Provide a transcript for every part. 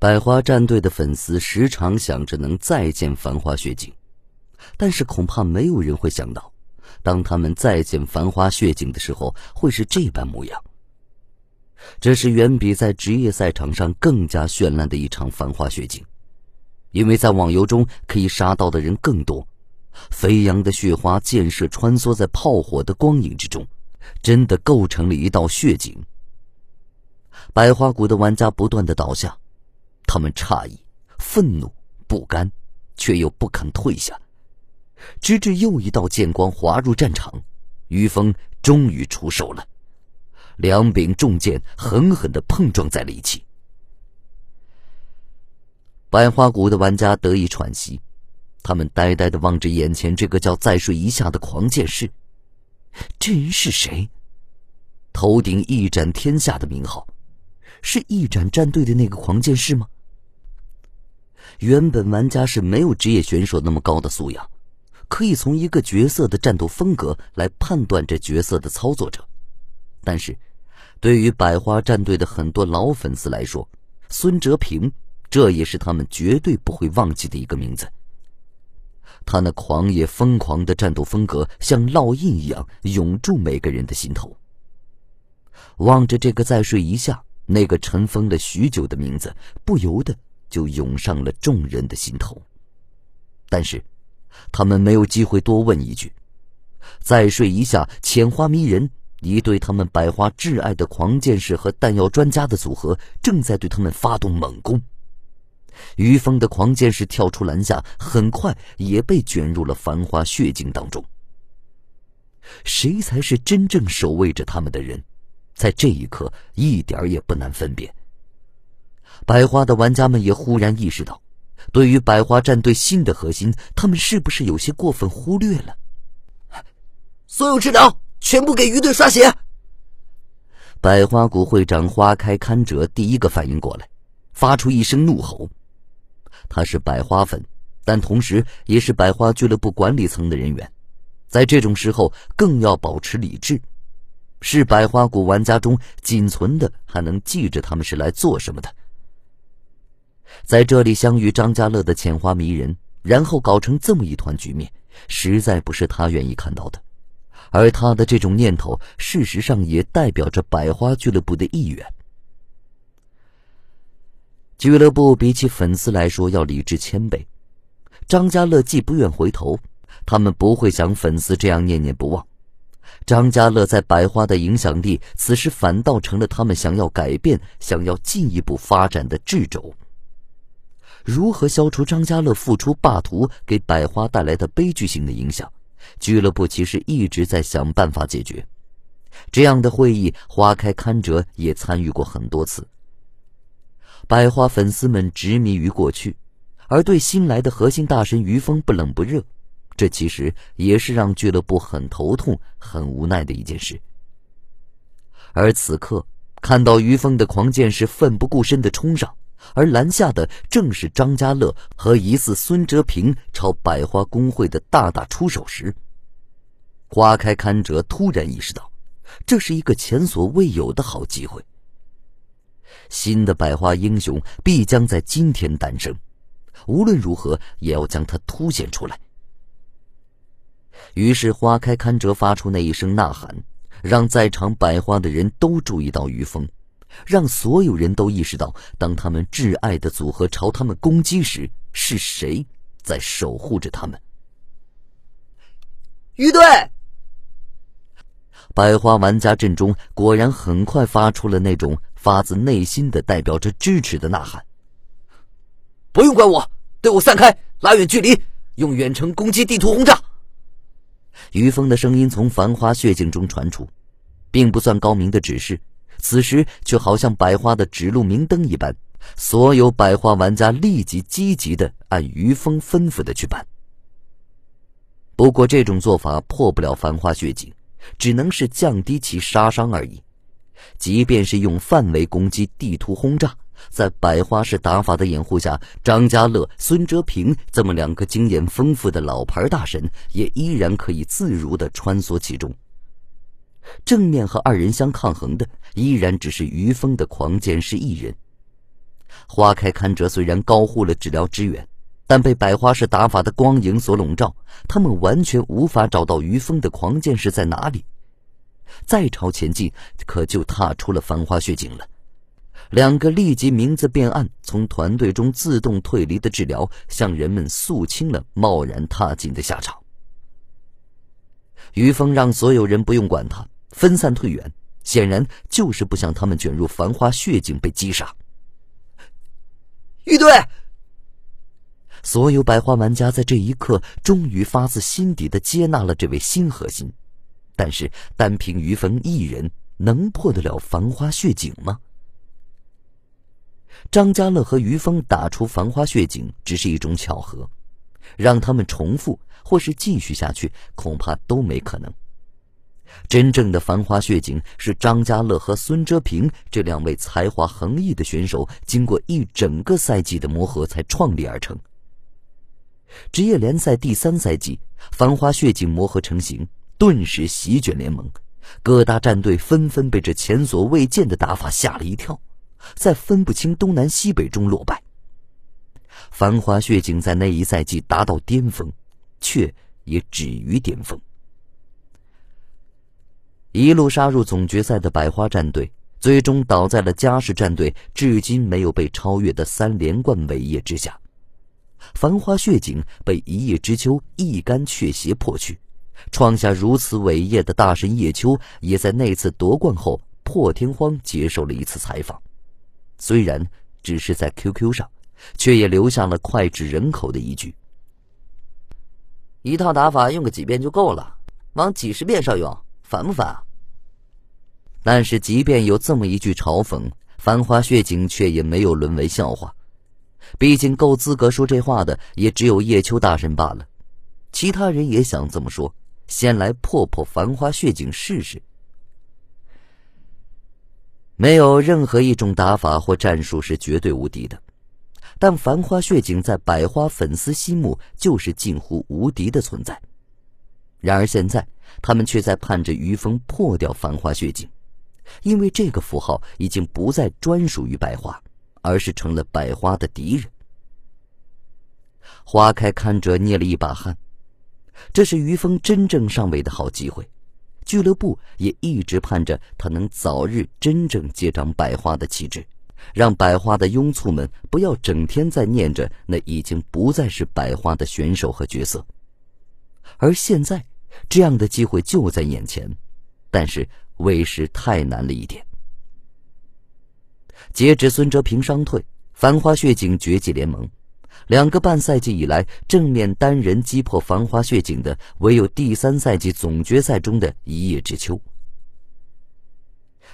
百花战队的粉丝时常想着能再见繁花血景，但是恐怕没有人会想到，当他们再见繁花血景的时候，会是这般模样。这是远比在职业赛场上更加绚烂的一场繁花血景，因为在网游中可以杀到的人更多，飞扬的血花溅射穿梭在炮火的光影之中，真的构成了一道血景。百花谷的玩家不断的倒下。他们诧异、愤怒、不甘，却又不肯退下，直至又一道剑光划入战场，于峰终于出手了。两柄重剑狠狠的碰撞在了一起。百花谷的玩家得以喘息，他们呆呆的望着眼前这个叫“再睡一下”的狂剑士。这人是谁？头顶一斩天下的名号，是一斩战队的那个狂剑士吗？原本玩家是没有职业选手那么高的素养，可以从一个角色的战斗风格来判断这角色的操作者。但是，对于百花战队的很多老粉丝来说，孙哲平这也是他们绝对不会忘记的一个名字。他那狂野疯狂的战斗风格像烙印一样永驻每个人的心头。望着这个再睡一下，那个尘封了许久的名字，不由得。就涌上了众人的心头，但是他们没有机会多问一句。再睡一下，浅花迷人，一对他们百花挚爱的狂剑士和弹药专家的组合正在对他们发动猛攻。于峰的狂剑士跳出篮下，很快也被卷入了繁花血境当中。谁才是真正守卫着他们的人？在这一刻，一点也不难分辨。百花的玩家们也忽然意识到，对于百花战队新的核心，他们是不是有些过分忽略了？所有治疗全部给鱼队刷血！百花谷会长花开堪折第一个反应过来，发出一声怒吼。他是百花粉，但同时也是百花俱乐部管理层的人员，在这种时候更要保持理智。是百花谷玩家中仅存的还能记着他们是来做什么的。在这里相遇张家乐的浅花迷人，然后搞成这么一团局面，实在不是他愿意看到的。而他的这种念头，事实上也代表着百花俱乐部的意愿。俱乐部比起粉丝来说要理智千倍。张家乐既不愿回头，他们不会像粉丝这样念念不忘。张家乐在百花的影响力，此时反倒成了他们想要改变、想要进一步发展的掣肘。如何消除张家乐复出霸图给百花带来的悲剧性的影响？俱乐部其实一直在想办法解决。这样的会议，花开堪折也参与过很多次。百花粉丝们执迷于过去，而对新来的核心大神于峰不冷不热，这其实也是让俱乐部很头痛、很无奈的一件事。而此刻，看到于峰的狂剑士奋不顾身的冲上。而篮下的正是张家乐和疑似孙哲平朝百花公会的大打出手时，花开堪折突然意识到，这是一个前所未有的好机会。新的百花英雄必将在今天诞生，无论如何也要将它凸显出来。于是，花开堪折发出那一声呐喊，让在场百花的人都注意到于峰。让所有人都意识到，当他们挚爱的组合朝他们攻击时，是谁在守护着他们？于队！百花玩家阵中果然很快发出了那种发自内心的、代表着支持的呐喊。不用管我，队伍散开，拉远距离，用远程攻击地图轰炸。于峰的声音从繁花血境中传出，并不算高明的指示。此时却好像百花的指路明灯一般，所有百花玩家立即积极的按于峰吩咐的去办。不过这种做法破不了繁花血景，只能是降低其杀伤而已。即便是用范围攻击、地图轰炸，在百花式打法的掩护下，张家乐、孙哲平这么两个经验丰富的老牌大神，也依然可以自如的穿梭其中。正面和二人相抗衡的，依然只是于峰的狂剑士一人。花开堪折虽然高呼了治疗支援，但被百花式打法的光影所笼罩，他们完全无法找到于峰的狂剑士在哪里。再朝前进，可就踏出了繁花血景了。两个立即名字变暗、从团队中自动退离的治疗，向人们肃清了贸然踏进的下场。于峰让所有人不用管他，分散退远，显然就是不想他们卷入繁花血景被击杀。玉队，所有百花玩家在这一刻终于发自心底的接纳了这位新核心，但是单凭于峰一人能破得了繁花血景吗？张家乐和于峰打出繁花血景只是一种巧合，让他们重复或是继续下去，恐怕都没可能。真正的繁花血景是张家乐和孙哲平这两位才华横溢的选手经过一整个赛季的磨合才创立而成。职业联赛第三赛季，繁花血景磨合成型，顿时席卷联盟，各大战队纷纷被这前所未见的打法吓了一跳，在分不清东南西北中落败。繁花血景在那一赛季达到巅峰，却也止于巅峰。一路杀入总决赛的百花战队，最终倒在了嘉世战队至今没有被超越的三连冠伟业之下。繁花血景被一叶知秋一杆却邪破去，创下如此伟业的大神叶秋，也在那次夺冠后破天荒接受了一次采访。虽然只是在 QQ 上，却也留下了脍炙人口的一句：“一套打法用个几遍就够了，往几十遍上用。”烦不烦？但是，即便有这么一句嘲讽，繁花血景却也没有沦为笑话。毕竟，够资格说这话的也只有叶秋大神罢了。其他人也想这么说，先来破破繁花血景试试。没有任何一种打法或战术是绝对无敌的，但繁花血景在百花粉丝心目就是近乎无敌的存在。然而现在，他们却在盼着于峰破掉繁花血景，因为这个符号已经不再专属于百花，而是成了百花的敌人。花开看着捏了一把汗，这是于峰真正上位的好机会，俱乐部也一直盼着他能早日真正接掌百花的旗帜，让百花的拥簇们不要整天在念着那已经不再是百花的选手和角色，而现在。这样的机会就在眼前，但是为时太难了一点。截止孙哲平伤退，繁花血景绝迹联盟，两个半赛季以来正面单人击破繁花血景的，唯有第三赛季总决赛中的一叶知秋。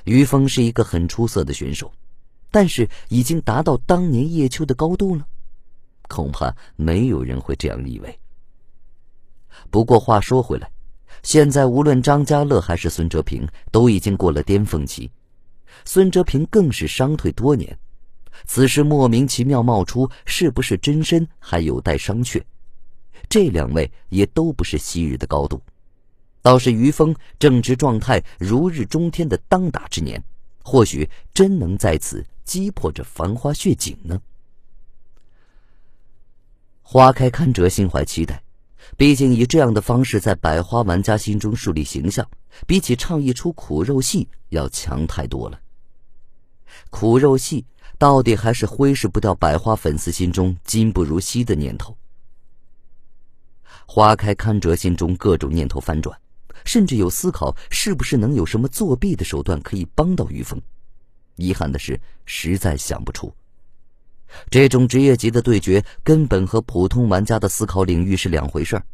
于峰是一个很出色的选手，但是已经达到当年叶秋的高度了，恐怕没有人会这样以为。不过话说回来，现在无论张家乐还是孙哲平都已经过了巅峰期，孙哲平更是伤退多年，此时莫名其妙冒出，是不是真身还有待商榷。这两位也都不是昔日的高度，倒是于峰正值状态如日中天的当打之年，或许真能在此击破这繁花血景呢。花开堪折，心怀期待。毕竟以这样的方式在百花玩家心中树立形象，比起唱一出苦肉戏要强太多了。苦肉戏到底还是挥拭不掉百花粉丝心中今不如昔的念头。花开堪折，心中各种念头翻转，甚至有思考是不是能有什么作弊的手段可以帮到于峰。遗憾的是，实在想不出。这种职业级的对决根本和普通玩家的思考领域是两回事儿。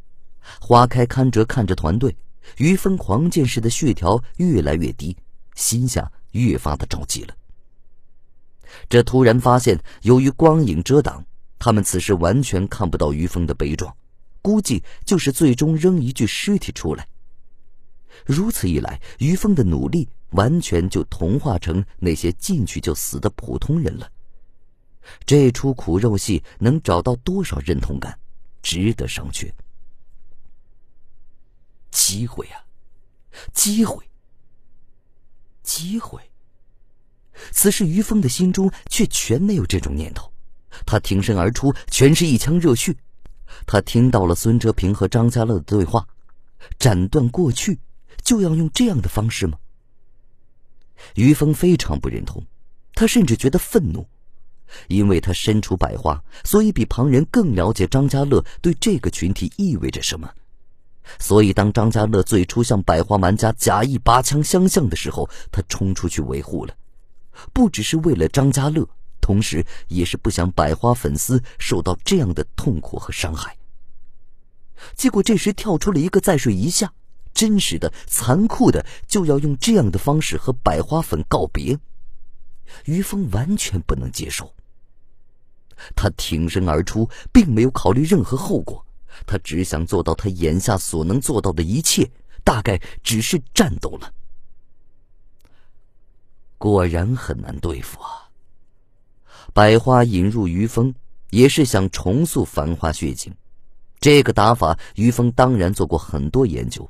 花开堪折看着团队，于峰狂剑士的血条越来越低，心下越发的着急了。这突然发现，由于光影遮挡，他们此时完全看不到于峰的悲壮，估计就是最终扔一具尸体出来。如此一来，于峰的努力完全就同化成那些进去就死的普通人了。这出苦肉戏能找到多少认同感，值得商榷。机会啊，机会，机会！此时于峰的心中却全没有这种念头。他挺身而出，全是一腔热血。他听到了孙哲平和张家乐的对话，斩断过去，就要用这样的方式吗？于峰非常不认同，他甚至觉得愤怒，因为他身处百花，所以比旁人更了解张家乐对这个群体意味着什么。所以，当张家乐最初向百花玩家假意拔枪相向的时候，他冲出去维护了，不只是为了张家乐。同时，也是不想百花粉丝受到这样的痛苦和伤害。结果这时跳出了一个再睡一下，真实的、残酷的，就要用这样的方式和百花粉告别。于峰完全不能接受。他挺身而出，并没有考虑任何后果，他只想做到他眼下所能做到的一切，大概只是战斗了。果然很难对付啊！百花引入于峰，也是想重塑繁花血景。这个打法，于峰当然做过很多研究，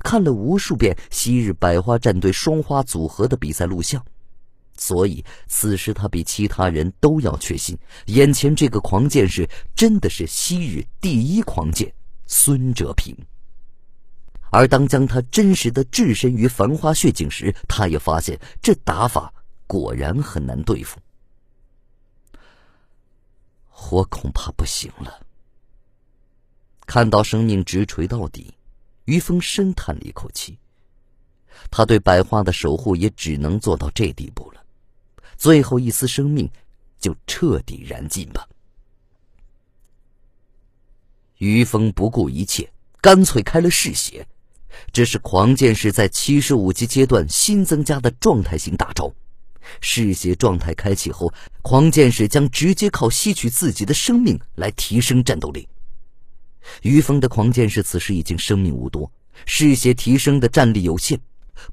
看了无数遍昔日百花战队双花组合的比赛录像，所以此时他比其他人都要确信，眼前这个狂剑士真的是昔日第一狂剑孙哲平。而当将他真实的置身于繁花血景时，他也发现这打法果然很难对付。我恐怕不行了。看到生命直垂到底，于峰深叹了一口气。他对百花的守护也只能做到这地步了，最后一丝生命就彻底燃尽吧。于峰不顾一切，干脆开了嗜血，这是狂剑士在七十五级阶段新增加的状态型大招。嗜血状态开启后，狂剑士将直接靠吸取自己的生命来提升战斗力。于峰的狂剑士此时已经生命无多，嗜血提升的战力有限。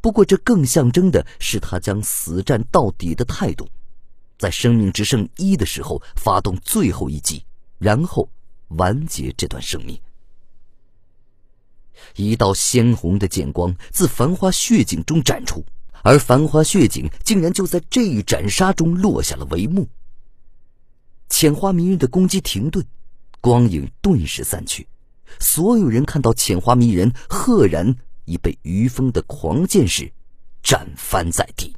不过，这更象征的是他将死战到底的态度。在生命只剩一的时候，发动最后一击，然后完结这段生命。一道鲜红的剑光自繁花血景中展出。而繁花血景竟然就在这一斩杀中落下了帷幕。浅花迷人的攻击停顿，光影顿时散去，所有人看到浅花迷人赫然已被于峰的狂剑士斩翻在地。